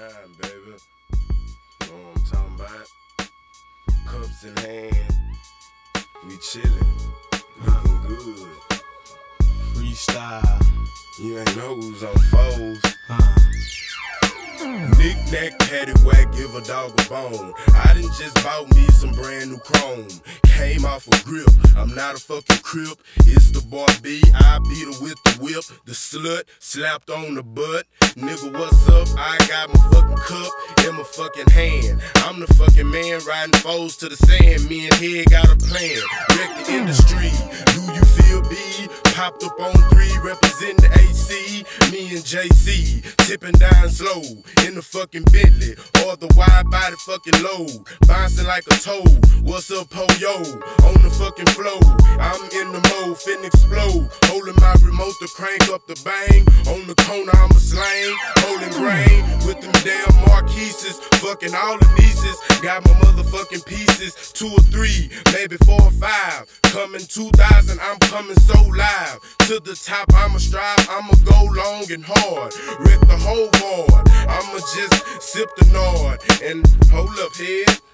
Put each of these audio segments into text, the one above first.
time, baby. Know what I'm talking about? Cups in hand, we chillin', looking good. Freestyle. You ain't know who's on foes. Huh. Knick knack, paddywhack, give a dog a bone. I done just bought me some brand new chrome. Came off a grip, I'm not a fucking crip. It's the boy B, I beat her with the whip. The slut slapped on the butt. Nigga, what's up? I got my fucking cup in my fucking hand. I'm the fucking man riding foes to the sand. Me and Head got a plan. Wreck the industry. Do you feel B? Popped up on three, representing Me and JC tipping down slow in the fucking Bentley or the wide body fucking load. Bouncing like a toad. What's up, po yo? On the fucking flow. I'm in the mode, finna explode. Holding my remote to crank up the bang. On the corner, I'm a slang. Holding grain with them damn marquises. Fucking all the nieces. Got my motherfucking pieces. Two or three, maybe four or five. Coming 2000, I'm coming so live. To the top, I'ma strive. I'ma go long and hard. Wreck the whole board. I'ma just sip the Nord. And hold up, head.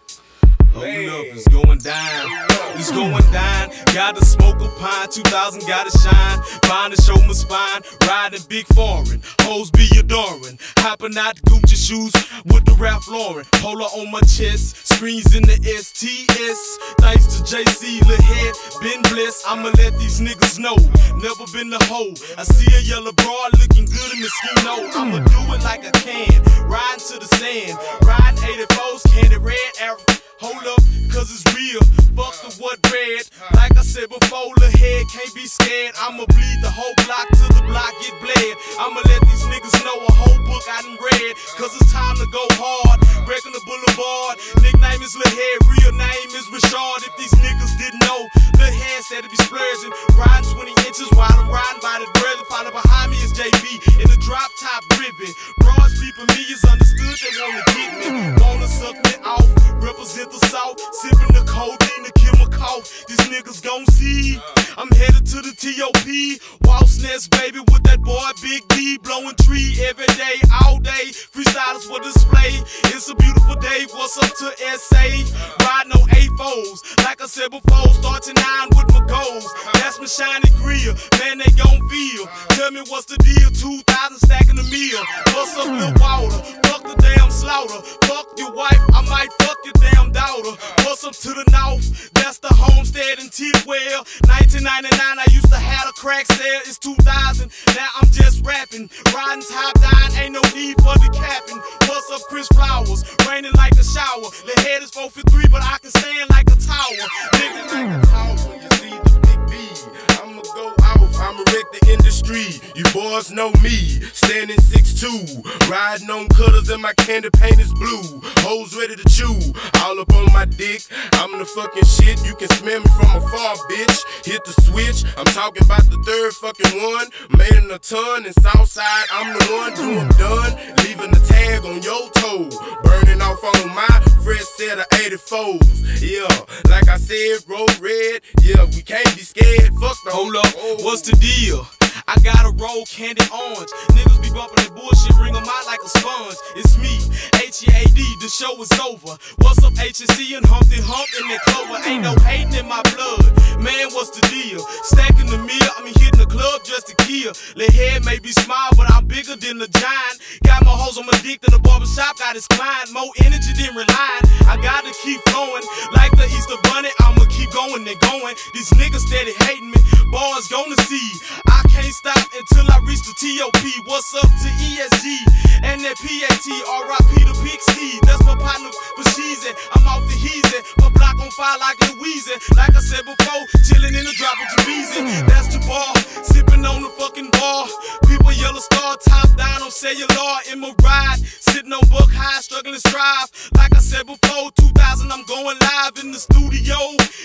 Hold up, it's going down. It's going down. Gotta smoke a pine. 2000 gotta shine. Find to show my spine. Riding big foreign. Hoes be adoring. Hopping out the Gucci shoes with the Ralph Lauren. Polo on my chest. Screens in the STS. Thanks to JC, Lil Head. Been blessed. I'ma let these niggas know. Never been the hoe. I see a yellow broad looking good in Moschino. I'ma do it like I can. Riding to the sand. Riding 84s, candy red arrow. Hold up, cause it's real. Fuck the what red. Like I said before, the head can't be scared. I'ma bleed the whole block till the block get bled. I'ma let these niggas know a whole book I done read. Cause it's time to go hard. Breaking the boulevard. Nickname is Head, real name is Richard. If these niggas didn't know, Lil Head said to be splurging. Riding TOP. Waltz baby, with that boy Big D. Blowing tree every day, all day. Freestylers for display. It's a beautiful day. What's up to SA? Riding on A4s. Like I said before, start to nine with my goals. Shiny grill. Man, they gon' feel. Tell me what's the deal? 2,000 stacking the meal. What's up, Lil Water? Fuck the damn slaughter. Fuck your wife, I might fuck your damn daughter. What's up to the north? That's the homestead in Tidwell. 1999, I used to have a crack sale. It's 2000, now I'm just rapping. Riding top down, ain't no need for the capping. What's up, Chris Flowers? Raining like a shower. The head is 4 for 3, but I can stand like a tower. Nigga, like a tower. You boys know me. Standing 6'2. Riding on cutters and my candy paint is blue. Hoes ready to chew. All up on my dick. I'm the fucking shit. You can smell me from afar, bitch. Hit the switch. I'm talking about the third fucking one. Made in a ton. And Southside, I'm the one doing done. Leaving the tag on your toe. Burning off on my fresh set of 84s. Yeah, like I said, roll red. Yeah, we can't be scared. Fuck the Hold up, what's the deal? I got a roll candy orange. Niggas be bumping that bullshit, ring 'em out like a sponge. It's me, H-E-A-D, the show is over. What's up, HC and Humpty Hump in that clover? Ain't no hating in my blood. Man, what's the deal? Stacking the meal, I mean hitting the club just to kill. Let head may be small, but I'm bigger than the giant. Got my hoes on my dick than the barbershop, got his client. More energy than relying. I gotta keep flowing like the Easter Bunny. I'ma keep going and going. These niggas steady hating me. Boys gonna see. I can't stop until I reach the TOP. What's up to ESG and that PAT? RIP to Big C. That's my partner for Sheezy. I'm off the Heezy. My block on fire like Like I said before, chilling in the drop of Jabeezy. That's the bar, sipping on the fucking bar. People yellow star, top down on cellular in my ride. Sitting on buck high, struggling strive. Like I said before, 2000 I'm going live in the studio.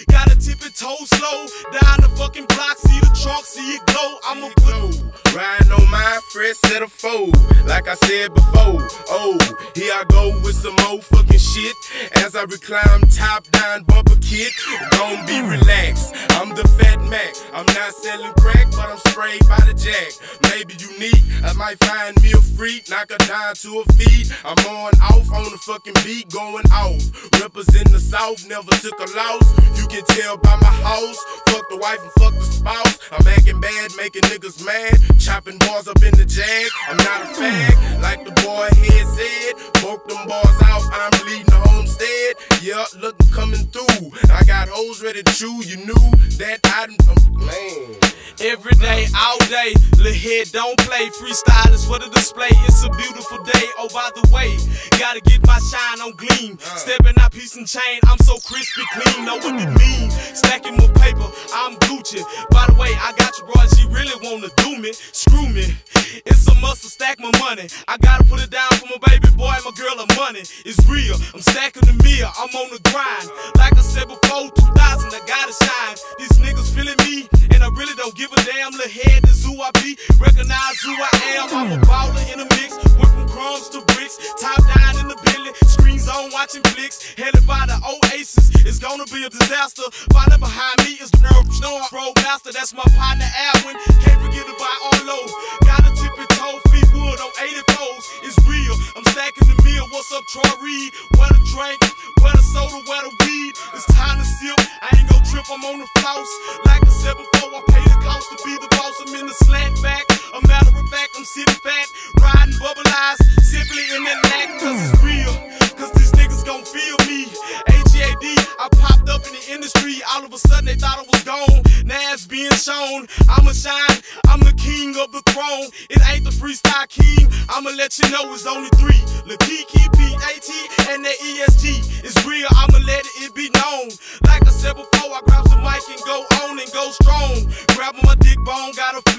Gotta tip it toe slow. Down the fucking block, see the trunk, see it glow. I'ma put. Riding on my fresh set of foes, like I said before. Oh, here I go with some more fucking shit. As I recline top down kit, don't be relaxed. I'm the fat Mac. I'm not selling crack, but I'm sprayed by the jack. Maybe unique, I might find me a freak, knock a dime to a feet. I'm on off on the fucking beat, going off. Represent the South, never took a loss. You can tell by my house. Fuck the wife and fuck the spouse. I'm acting bad, making niggas mad. Chopping bars up in the jag. I'm not a fag, like the boy here said. Broke them bars out, I'm leading the homestead. Yeah, look, coming through. I got hoes ready to chew. You knew that I done, um, man. Every day, all day, little head don't play. Freestyle is what a display. It's a beautiful day. Oh, by the way, gotta get my shine on gleam. Stepping out piece and chain, I'm so crispy clean. Know what it mean? Stacking my paper, I'm Gucci. By the way, I got your bro, she really wanna do me. Screw me. It's a muscle, stack my money. I gotta put it down for my baby boy and my girl. The money is real. I'm stacking the meal. I'm on the grind. Like I said before, 2000, I gotta shine. These niggas feeling me, I really don't give a damn. Little head is who I be. Recognize who I am. I'm a baller in the mix. Went from crumbs to bricks. Top down in the Bentley. Screens on watching flicks. Headed by the Oasis. It's gonna be a disaster. Following behind me is the nerve snore. Roadmaster, that's my partner Alwyn. Can't forget about Arlo. Gotta tip it toe, Fleetwood on 84s. It's real. I'm stacking the meal. What's up, Troy Reed? Where the drink? Where the soda? Where the weed? It's time to sip. I ain't gon' trip. I'm on the floss. I'ma let you know it's only three. Lakiki, P-A-T, and the ESG. It's real. I'ma let it be known. Like I said before, I grab the mic and go on and go strong. Grabbing my dick bone, gotta flip.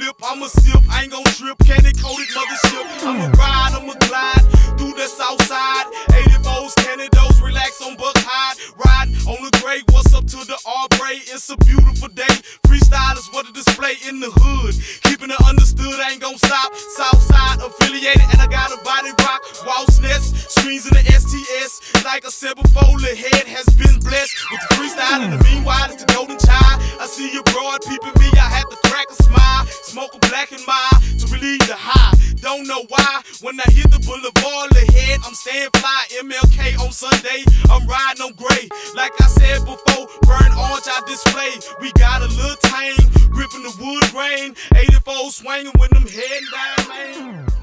Screens in the STS. Like said before, the head has been blessed with the freestyle. In the meanwhile, it's the golden child. I see you broad peeping me. I had to crack a smile, smoke a black and mild to relieve the high. Don't know why. When I hit the boulevard ahead, I'm staying fly. MLK on Sunday, I'm riding on gray. Like I said before, burn orange I display. We got a little tang, gripping the wood grain. 84 swinging when them heading down, man.